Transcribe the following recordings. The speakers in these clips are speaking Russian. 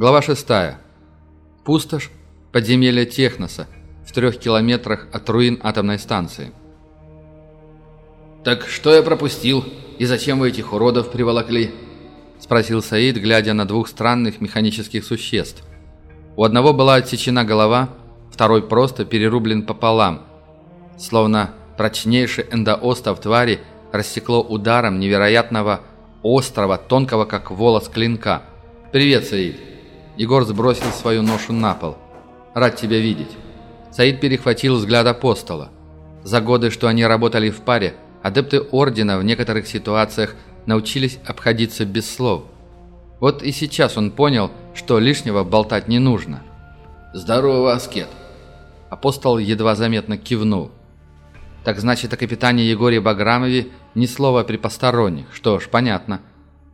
Глава 6. Пустошь. Подземелье Техноса. В трех километрах от руин атомной станции. «Так что я пропустил? И зачем вы этих уродов приволокли?» Спросил Саид, глядя на двух странных механических существ. У одного была отсечена голова, второй просто перерублен пополам. Словно прочнейший эндоостов твари рассекло ударом невероятного острого, тонкого как волос клинка. «Привет, Саид!» Егор сбросил свою ношу на пол. «Рад тебя видеть». Саид перехватил взгляд апостола. За годы, что они работали в паре, адепты Ордена в некоторых ситуациях научились обходиться без слов. Вот и сейчас он понял, что лишнего болтать не нужно. «Здорово, аскет!» Апостол едва заметно кивнул. «Так значит, о капитане Егоре Баграмове ни слова при посторонних. Что ж, понятно».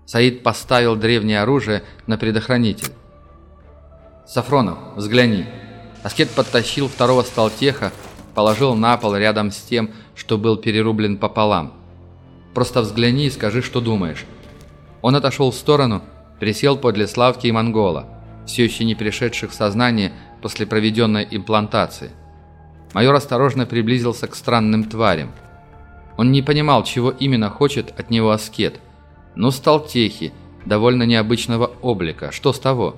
Саид поставил древнее оружие на предохранитель. «Сафронов, взгляни». Аскет подтащил второго сталтеха, положил на пол рядом с тем, что был перерублен пополам. «Просто взгляни и скажи, что думаешь». Он отошел в сторону, присел подле Славки и Монгола, все еще не пришедших в сознание после проведенной имплантации. Майор осторожно приблизился к странным тварям. Он не понимал, чего именно хочет от него аскет. Ну, сталтехи, довольно необычного облика, что с того?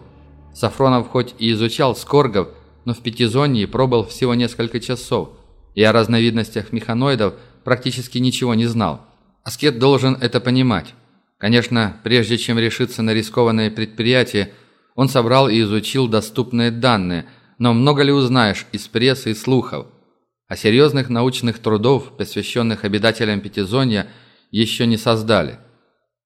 Сафронов хоть и изучал скоргов, но в пятизонии пробыл всего несколько часов, и о разновидностях механоидов практически ничего не знал. Аскет должен это понимать. Конечно, прежде чем решиться на рискованное предприятие, он собрал и изучил доступные данные, но много ли узнаешь из прессы и слухов? А серьезных научных трудов, посвященных обитателям Пятизонья, еще не создали.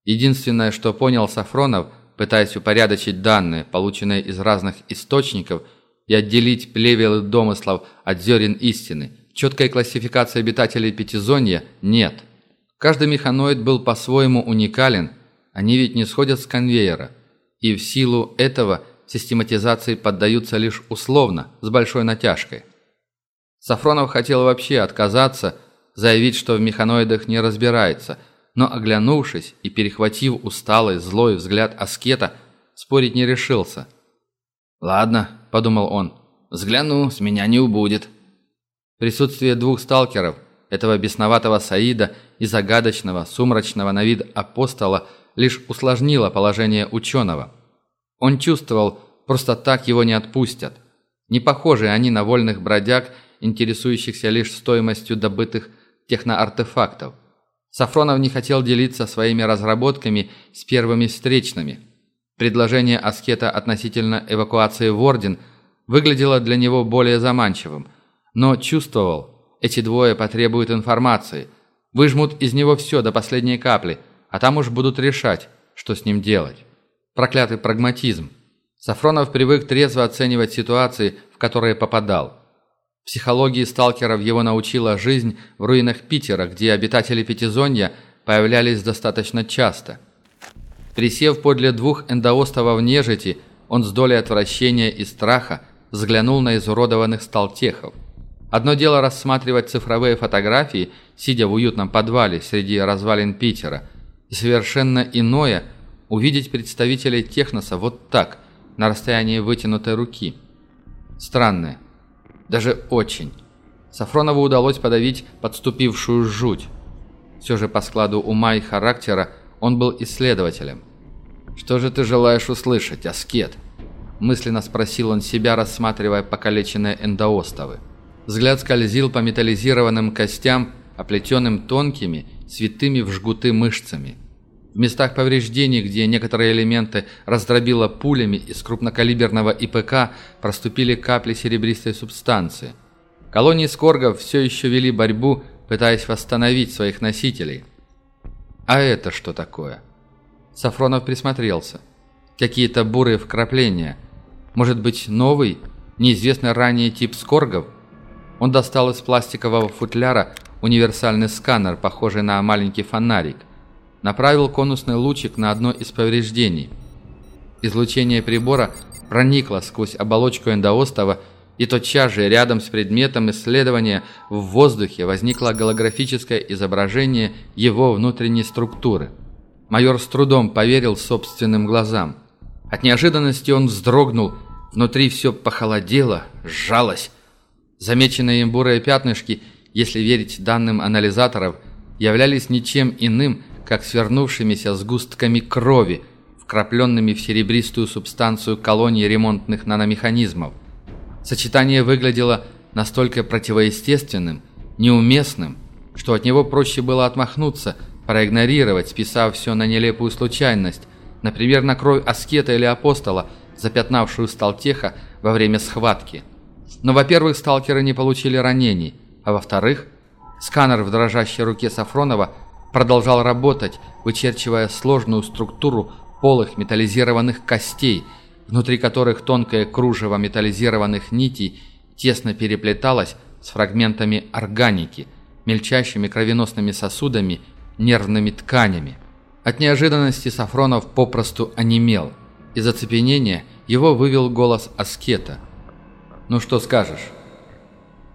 Единственное, что понял Сафронов – пытаясь упорядочить данные, полученные из разных источников, и отделить плевелы домыслов от зерен истины. Четкой классификации обитателей Пятизонья нет. Каждый механоид был по-своему уникален, они ведь не сходят с конвейера. И в силу этого систематизации поддаются лишь условно, с большой натяжкой. Сафронов хотел вообще отказаться, заявить, что в механоидах не разбирается – но, оглянувшись и перехватив усталый, злой взгляд аскета, спорить не решился. «Ладно», — подумал он, — «взгляну, с меня не убудет». Присутствие двух сталкеров, этого бесноватого Саида и загадочного, сумрачного на вид апостола, лишь усложнило положение ученого. Он чувствовал, просто так его не отпустят. Не похожи они на вольных бродяг, интересующихся лишь стоимостью добытых техноартефактов. Сафронов не хотел делиться своими разработками с первыми встречными. Предложение Аскета относительно эвакуации в Орден выглядело для него более заманчивым, но чувствовал, эти двое потребуют информации, выжмут из него все до последней капли, а там уж будут решать, что с ним делать. Проклятый прагматизм. Сафронов привык трезво оценивать ситуации, в которые попадал – Психологии сталкеров его научила жизнь в руинах Питера, где обитатели Пятизонья появлялись достаточно часто. Присев подле двух эндоостовов нежити, он с долей отвращения и страха взглянул на изуродованных сталтехов. Одно дело рассматривать цифровые фотографии, сидя в уютном подвале среди развалин Питера, и совершенно иное – увидеть представителей техноса вот так, на расстоянии вытянутой руки. Странное, даже очень. Сафронову удалось подавить подступившую жуть. Все же по складу ума и характера он был исследователем. «Что же ты желаешь услышать, аскет?» Мысленно спросил он себя, рассматривая покалеченные эндоостовы. Взгляд скользил по металлизированным костям, оплетенным тонкими, святыми в жгуты мышцами. В местах повреждений, где некоторые элементы раздробило пулями из крупнокалиберного ИПК, проступили капли серебристой субстанции. Колонии скоргов все еще вели борьбу, пытаясь восстановить своих носителей. А это что такое? Сафронов присмотрелся. Какие-то бурые вкрапления. Может быть, новый, неизвестный ранее тип скоргов? Он достал из пластикового футляра универсальный сканер, похожий на маленький фонарик – направил конусный лучик на одно из повреждений. Излучение прибора проникло сквозь оболочку эндоостова, и тотчас же рядом с предметом исследования в воздухе возникло голографическое изображение его внутренней структуры. Майор с трудом поверил собственным глазам. От неожиданности он вздрогнул, внутри все похолодело, сжалось. Замеченные им бурые пятнышки, если верить данным анализаторов, являлись ничем иным, как свернувшимися сгустками крови, вкрапленными в серебристую субстанцию колонии ремонтных наномеханизмов. Сочетание выглядело настолько противоестественным, неуместным, что от него проще было отмахнуться, проигнорировать, списав все на нелепую случайность, например, на кровь аскета или апостола, запятнавшую Сталтеха во время схватки. Но, во-первых, сталкеры не получили ранений, а во-вторых, сканер в дрожащей руке Сафронова продолжал работать, вычерчивая сложную структуру полых металлизированных костей, внутри которых тонкое кружево металлизированных нитей тесно переплеталось с фрагментами органики, мельчайшими кровеносными сосудами, нервными тканями. От неожиданности Сафронов попросту онемел. Из оцепенения его вывел голос Аскета. «Ну что скажешь?»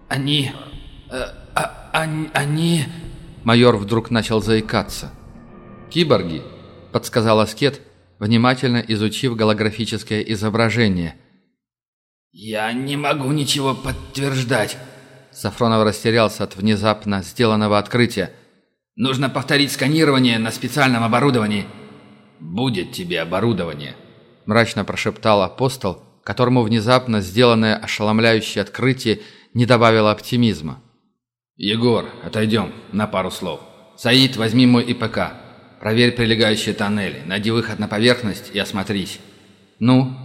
«Они... Э, а, они... они...» Майор вдруг начал заикаться. «Киборги», — подсказал Аскет, внимательно изучив голографическое изображение. «Я не могу ничего подтверждать». Сафронов растерялся от внезапно сделанного открытия. «Нужно повторить сканирование на специальном оборудовании». «Будет тебе оборудование», — мрачно прошептал апостол, которому внезапно сделанное ошеломляющее открытие не добавило оптимизма. «Егор, отойдем на пару слов. Саид, возьми мой ИПК. Проверь прилегающие тоннели, найди выход на поверхность и осмотрись». «Ну?»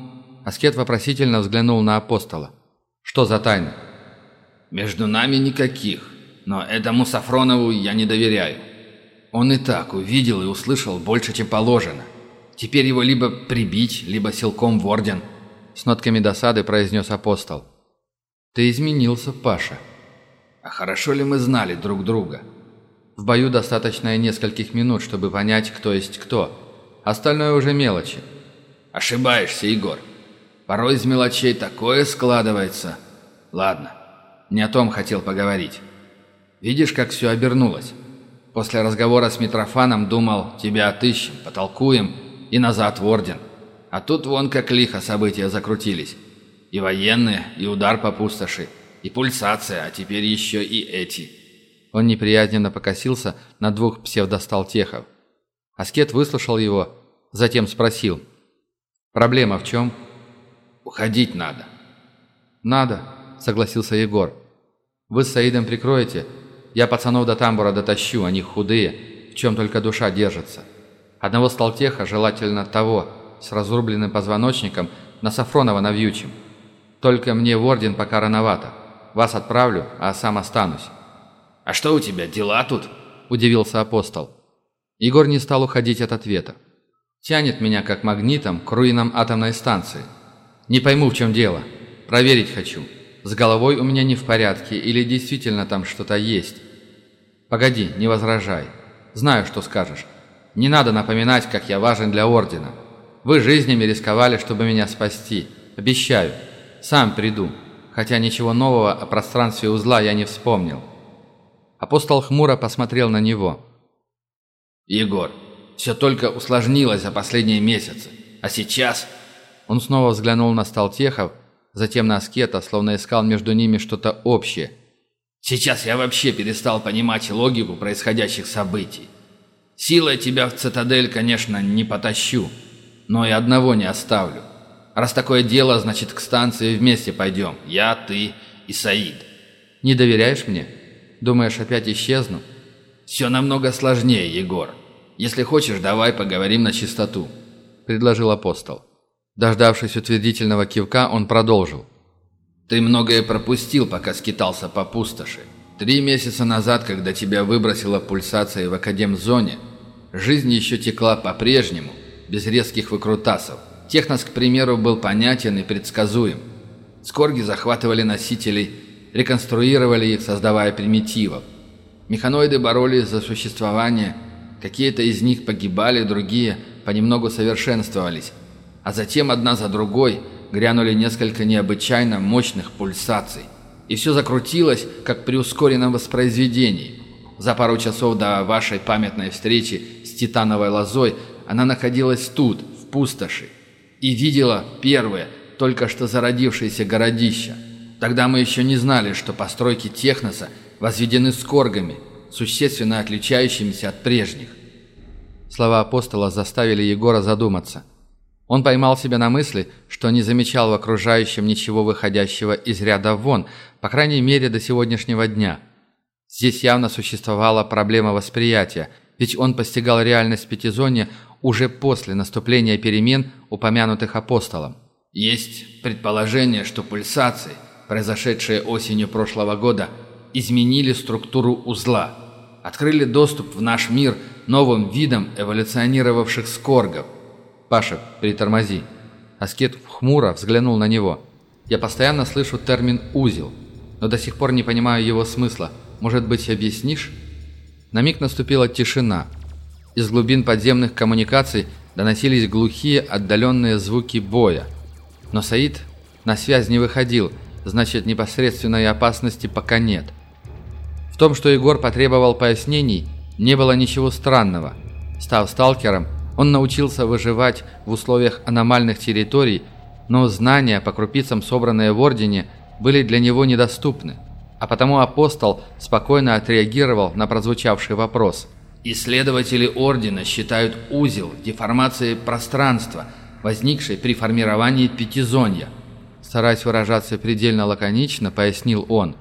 Аскет вопросительно взглянул на апостола. «Что за тайна?» «Между нами никаких, но этому Сафронову я не доверяю. Он и так увидел и услышал больше, чем положено. Теперь его либо прибить, либо силком в орден». С нотками досады произнес апостол. «Ты изменился, Паша». «А хорошо ли мы знали друг друга?» В бою достаточно и нескольких минут, чтобы понять, кто есть кто. Остальное уже мелочи. Ошибаешься, Егор. Порой из мелочей такое складывается. Ладно, не о том хотел поговорить. Видишь, как все обернулось? После разговора с Митрофаном думал, тебя отыщем, потолкуем и назад в Орден. А тут вон как лихо события закрутились. И военные, и удар по пустоши, и пульсация, а теперь еще и эти. Он неприязненно покосился на двух псевдосталтехов. Аскет выслушал его, затем спросил. «Проблема в чем?» «Уходить надо». «Надо», — согласился Егор. «Вы с Саидом прикроете. Я пацанов до тамбура дотащу, они худые, в чем только душа держится. Одного сталтеха, желательно того, с разрубленным позвоночником, на Сафронова навьючим. Только мне в орден пока рановато. Вас отправлю, а сам останусь». «А что у тебя, дела тут?» – удивился апостол. Егор не стал уходить от ответа. «Тянет меня как магнитом к руинам атомной станции. Не пойму, в чем дело. Проверить хочу. С головой у меня не в порядке или действительно там что-то есть. Погоди, не возражай. Знаю, что скажешь. Не надо напоминать, как я важен для Ордена. Вы жизнями рисковали, чтобы меня спасти. Обещаю. Сам приду. Хотя ничего нового о пространстве узла я не вспомнил. Апостол хмуро посмотрел на него. «Егор, все только усложнилось за последние месяцы. А сейчас...» Он снова взглянул на Сталтехов, затем на Аскета, словно искал между ними что-то общее. «Сейчас я вообще перестал понимать логику происходящих событий. Силой тебя в цитадель, конечно, не потащу, но и одного не оставлю. Раз такое дело, значит, к станции вместе пойдем. Я, ты и Саид». «Не доверяешь мне?» Думаешь, опять исчезну?» «Все намного сложнее, Егор. Если хочешь, давай поговорим на чистоту», — предложил апостол. Дождавшись утвердительного кивка, он продолжил. «Ты многое пропустил, пока скитался по пустоши. Три месяца назад, когда тебя выбросила пульсация в Академзоне, жизнь еще текла по-прежнему, без резких выкрутасов. Технос, к примеру, был понятен и предсказуем. Скорги захватывали носителей реконструировали их, создавая примитивов. Механоиды боролись за существование, какие-то из них погибали, другие понемногу совершенствовались, а затем одна за другой грянули несколько необычайно мощных пульсаций. И все закрутилось, как при ускоренном воспроизведении. За пару часов до вашей памятной встречи с титановой лозой она находилась тут, в пустоши. И видела первое, только что зародившееся городище. Тогда мы еще не знали, что постройки Техноса возведены скоргами, существенно отличающимися от прежних. Слова апостола заставили Егора задуматься. Он поймал себя на мысли, что не замечал в окружающем ничего выходящего из ряда вон, по крайней мере до сегодняшнего дня. Здесь явно существовала проблема восприятия, ведь он постигал реальность Пятизонья уже после наступления перемен, упомянутых апостолом. Есть предположение, что пульсации, произошедшие осенью прошлого года, изменили структуру узла, открыли доступ в наш мир – новым видом эволюционировавших скоргов. «Паша, притормози». Аскет хмуро взглянул на него. «Я постоянно слышу термин «узел», но до сих пор не понимаю его смысла. Может быть, объяснишь?» На миг наступила тишина. Из глубин подземных коммуникаций доносились глухие отдаленные звуки боя. Но Саид на связь не выходил, значит непосредственной опасности пока нет. В том, что Егор потребовал пояснений, не было ничего странного. Став сталкером, он научился выживать в условиях аномальных территорий, но знания, по крупицам собранные в Ордене, были для него недоступны. А потому апостол спокойно отреагировал на прозвучавший вопрос. «Исследователи Ордена считают узел деформации пространства, возникшей при формировании пятизонья». Стараясь выражаться предельно лаконично, пояснил он.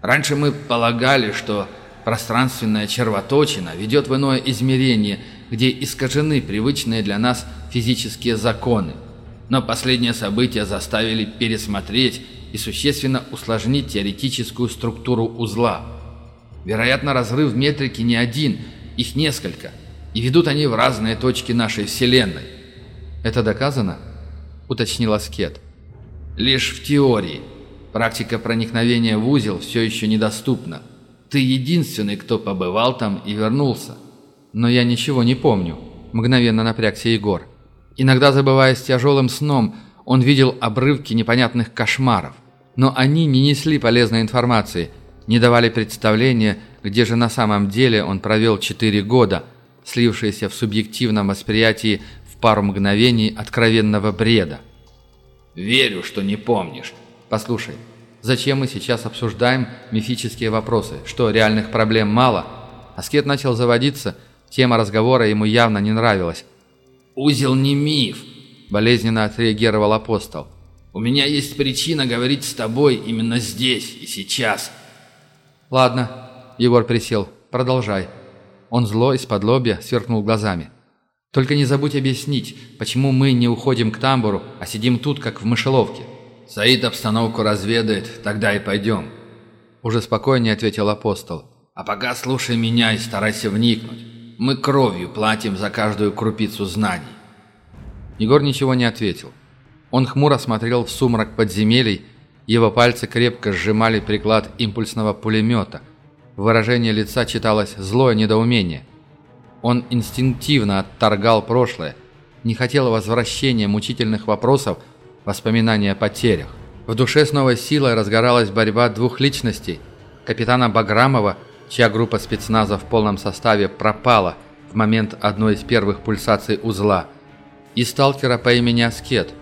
«Раньше мы полагали, что Пространственная червоточина ведет в иное измерение, где искажены привычные для нас физические законы. Но последние события заставили пересмотреть и существенно усложнить теоретическую структуру узла. Вероятно, разрыв метрики не один, их несколько, и ведут они в разные точки нашей Вселенной. «Это доказано?» – уточнил Аскет. «Лишь в теории. Практика проникновения в узел все еще недоступна. Ты единственный, кто побывал там и вернулся. Но я ничего не помню. Мгновенно напрягся Егор. Иногда, забываясь тяжелым сном, он видел обрывки непонятных кошмаров. Но они не несли полезной информации, не давали представления, где же на самом деле он провел четыре года, слившиеся в субъективном восприятии в пару мгновений откровенного бреда. «Верю, что не помнишь. Послушай, Зачем мы сейчас обсуждаем мифические вопросы? Что, реальных проблем мало? Аскет начал заводиться, тема разговора ему явно не нравилась. «Узел не миф», – болезненно отреагировал апостол. «У меня есть причина говорить с тобой именно здесь и сейчас». «Ладно», – Егор присел, – «продолжай». Он зло из-под лобья сверкнул глазами. «Только не забудь объяснить, почему мы не уходим к тамбуру, а сидим тут, как в мышеловке». Саид обстановку разведает, тогда и пойдем». Уже спокойнее ответил апостол. «А пока слушай меня и старайся вникнуть. Мы кровью платим за каждую крупицу знаний». Егор ничего не ответил. Он хмуро смотрел в сумрак подземелий, его пальцы крепко сжимали приклад импульсного пулемета. В выражении лица читалось злое недоумение. Он инстинктивно отторгал прошлое, не хотел возвращения мучительных вопросов, воспоминания о потерях. В душе с новой силой разгоралась борьба двух личностей. Капитана Баграмова, чья группа спецназа в полном составе пропала в момент одной из первых пульсаций узла, и сталкера по имени Аскет,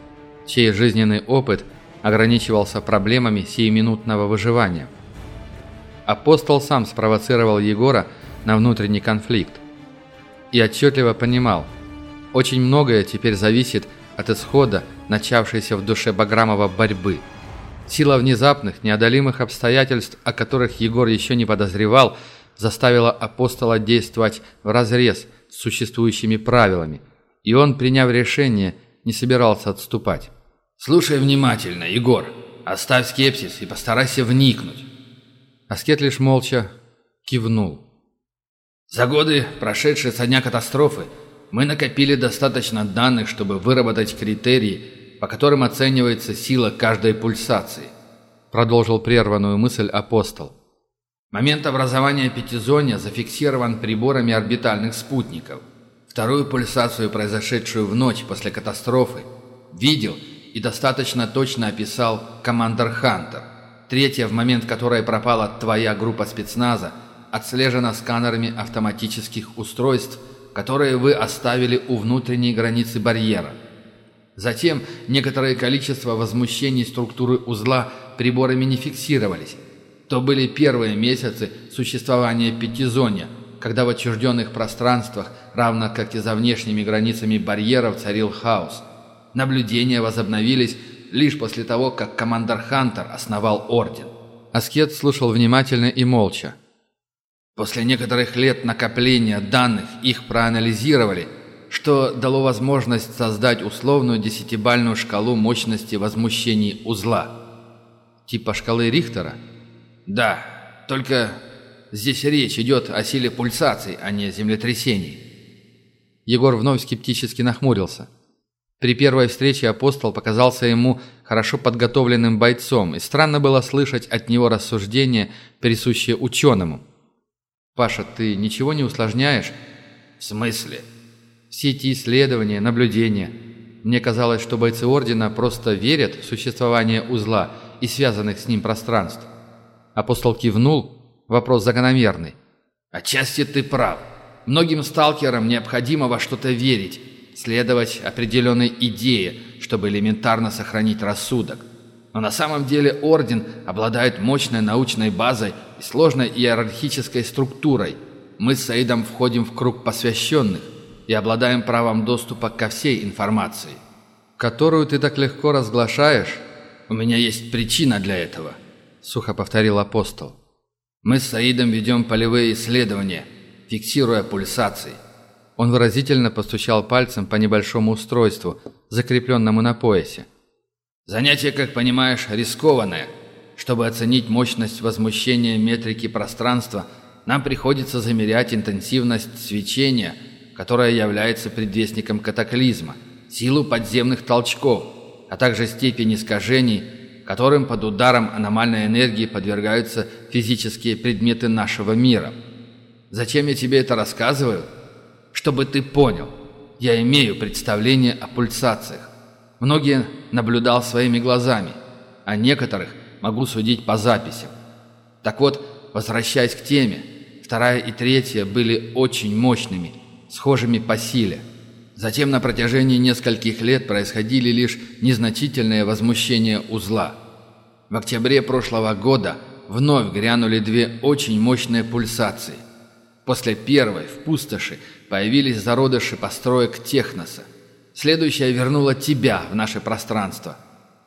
чей жизненный опыт ограничивался проблемами сиюминутного выживания. Апостол сам спровоцировал Егора на внутренний конфликт. И отчетливо понимал, очень многое теперь зависит от исхода начавшейся в душе Баграмова борьбы. Сила внезапных, неодолимых обстоятельств, о которых Егор еще не подозревал, заставила апостола действовать вразрез с существующими правилами, и он, приняв решение, не собирался отступать. «Слушай внимательно, Егор. Оставь скепсис и постарайся вникнуть». Аскет лишь молча кивнул. «За годы, прошедшие со дня катастрофы, мы накопили достаточно данных, чтобы выработать критерии, по которым оценивается сила каждой пульсации. Продолжил прерванную мысль апостол. Момент образования пятизония зафиксирован приборами орбитальных спутников. Вторую пульсацию, произошедшую в ночь после катастрофы, видел и достаточно точно описал командор Хантер. Третья, в момент которой пропала твоя группа спецназа, отслежена сканерами автоматических устройств – которые вы оставили у внутренней границы барьера. Затем некоторое количество возмущений структуры узла приборами не фиксировались. То были первые месяцы существования пятизонья, когда в отчужденных пространствах, равно как и за внешними границами барьеров, царил хаос. Наблюдения возобновились лишь после того, как командор Хантер основал Орден. Аскет слушал внимательно и молча. После некоторых лет накопления данных их проанализировали – что дало возможность создать условную десятибальную шкалу мощности возмущений узла. Типа шкалы Рихтера? Да, только здесь речь идет о силе пульсаций, а не землетрясений. Егор вновь скептически нахмурился. При первой встрече апостол показался ему хорошо подготовленным бойцом, и странно было слышать от него рассуждения, присущие ученому. «Паша, ты ничего не усложняешь?» «В смысле?» Все эти исследования, наблюдения. Мне казалось, что бойцы Ордена просто верят в существование узла и связанных с ним пространств. Апостол кивнул. Вопрос закономерный. «Отчасти ты прав. Многим сталкерам необходимо во что-то верить, следовать определенной идее, чтобы элементарно сохранить рассудок. Но на самом деле Орден обладает мощной научной базой и сложной иерархической структурой. Мы с Саидом входим в круг посвященных и обладаем правом доступа ко всей информации. Которую ты так легко разглашаешь? У меня есть причина для этого, сухо повторил апостол. Мы с Саидом ведем полевые исследования, фиксируя пульсации. Он выразительно постучал пальцем по небольшому устройству, закрепленному на поясе. Занятие, как понимаешь, рискованное. Чтобы оценить мощность возмущения метрики пространства, нам приходится замерять интенсивность свечения – которая является предвестником катаклизма, силу подземных толчков, а также степень искажений, которым под ударом аномальной энергии подвергаются физические предметы нашего мира. Зачем я тебе это рассказываю? Чтобы ты понял, я имею представление о пульсациях. Многие наблюдал своими глазами, а некоторых могу судить по записям. Так вот, возвращаясь к теме, вторая и третья были очень мощными – схожими по силе. Затем на протяжении нескольких лет происходили лишь незначительные возмущения узла. В октябре прошлого года вновь грянули две очень мощные пульсации. После первой в пустоши появились зародыши построек Техноса. Следующая вернула тебя в наше пространство.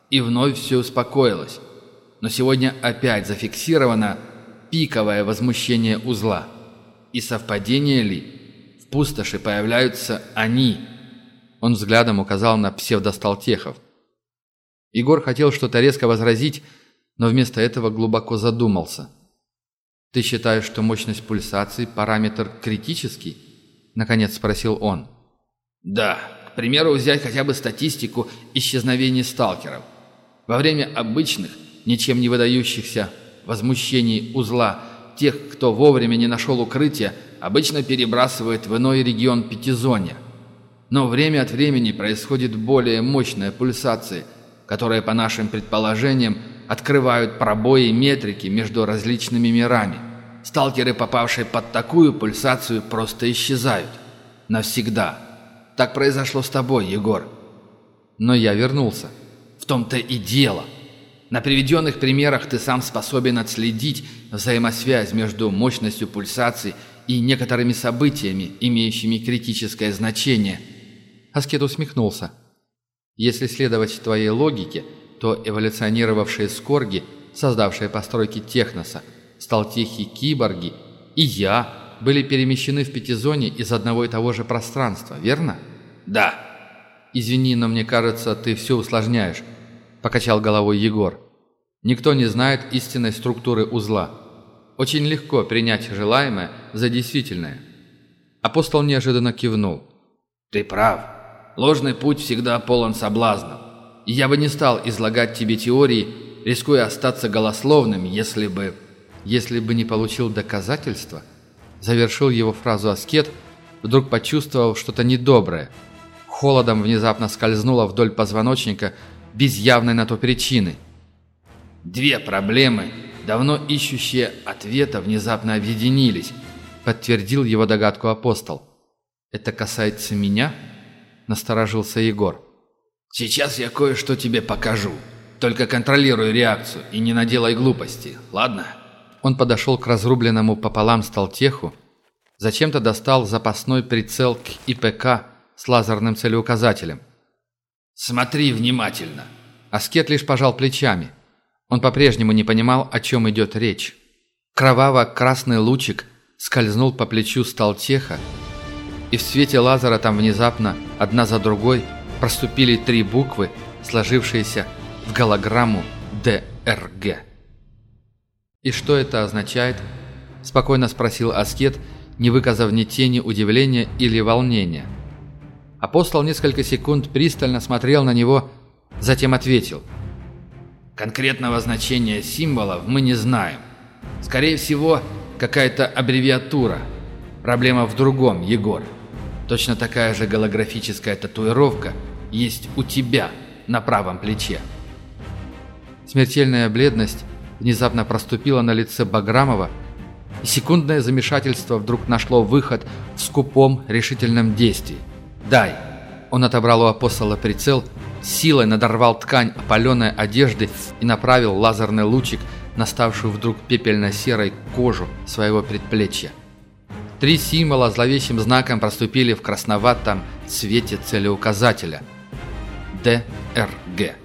И вновь все успокоилось. Но сегодня опять зафиксировано пиковое возмущение узла. И совпадение ли – пустоши появляются они». Он взглядом указал на псевдосталтехов. Егор хотел что-то резко возразить, но вместо этого глубоко задумался. «Ты считаешь, что мощность пульсации – параметр критический?» – наконец спросил он. «Да. К примеру, взять хотя бы статистику исчезновений сталкеров. Во время обычных, ничем не выдающихся возмущений узла, тех, кто вовремя не нашел укрытия, обычно перебрасывает в иной регион Пятизонья. Но время от времени происходит более мощная пульсация, которая, по нашим предположениям, открывают пробои метрики между различными мирами. Сталкеры, попавшие под такую пульсацию, просто исчезают. Навсегда. Так произошло с тобой, Егор. Но я вернулся. В том-то и дело. На приведенных примерах ты сам способен отследить взаимосвязь между мощностью пульсации и некоторыми событиями, имеющими критическое значение». Аскет усмехнулся. «Если следовать твоей логике, то эволюционировавшие скорги, создавшие постройки Техноса, сталтехи-киборги и я были перемещены в пятизоне из одного и того же пространства, верно?» «Да». «Извини, но мне кажется, ты все усложняешь», – покачал головой Егор. «Никто не знает истинной структуры узла. Очень легко принять желаемое за действительное. Апостол неожиданно кивнул. «Ты прав. Ложный путь всегда полон соблазнов. И я бы не стал излагать тебе теории, рискуя остаться голословным, если бы...» «Если бы не получил доказательства?» Завершил его фразу аскет, вдруг почувствовав что-то недоброе. Холодом внезапно скользнуло вдоль позвоночника, без явной на то причины. «Две проблемы давно ищущие ответа, внезапно объединились», — подтвердил его догадку апостол. «Это касается меня?» — насторожился Егор. Сейчас я кое-что тебе покажу. Только контролируй реакцию и не наделай глупости, ладно?» Он подошел к разрубленному пополам сталтеху, зачем-то достал запасной прицел к ИПК с лазерным целеуказателем. «Смотри внимательно!» Аскет лишь пожал плечами. Он по-прежнему не понимал, о чем идет речь. Кроваво-красный лучик скользнул по плечу сталтеха, и в свете лазера там внезапно, одна за другой, проступили три буквы, сложившиеся в голограмму ДРГ. «И что это означает?» – спокойно спросил Аскет, не выказав ни тени удивления или волнения. Апостол несколько секунд пристально смотрел на него, затем ответил. «Конкретного значения символов мы не знаем. Скорее всего, какая-то аббревиатура. Проблема в другом, Егор. Точно такая же голографическая татуировка есть у тебя на правом плече». Смертельная бледность внезапно проступила на лице Баграмова, и секундное замешательство вдруг нашло выход в скупом решительном действии. «Дай!» Он отобрал у апостола прицел, силой надорвал ткань опаленной одежды и направил лазерный лучик на ставшую вдруг пепельно-серой кожу своего предплечья. Три символа зловещим знаком проступили в красноватом цвете целеуказателя. ДРГ.